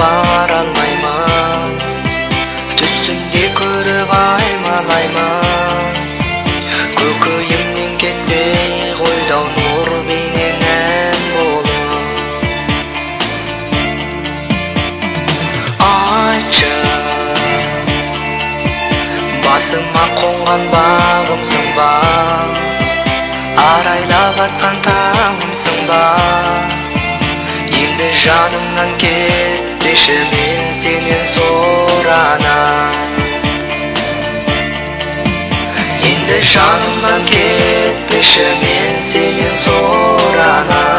бара алмаймын түсімде көріп аймалаймын көкейімнен кетпей қойды ау нұр бейнең ән болып айтшы басыма қонған бағымсың ба арайлап атқан таңымсың ба жанымнан кетпеші мен сенен соранам енді жанымнан кетпеші мен сенен соранам